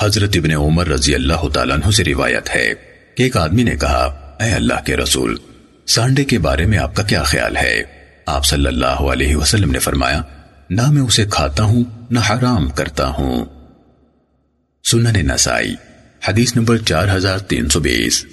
حضرت ابن عمر رضی اللہ تعالیٰ عنہ سے روایت ہے کہ ایک آدمی نے کہا، اے اللہ کے رسول، سانڈے کے بارے میں آپ کا کیا خیال ہے؟ آپ صلی اللہ علیہ وسلم نے فرمایا، نہ میں اسے کھاتا ہوں، نہ حرام کرتا ہوں. سنن نسائی، حدیث نمبر چار ہزار تین سو بیس۔